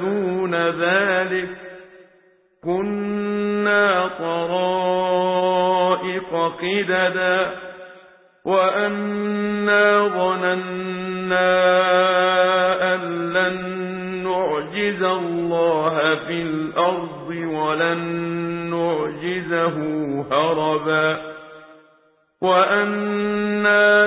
دون ذلك كنا طرائق قددا وأنا ظننا أن لن نعجز الله في الأرض ولن نعجزه هربا وأنا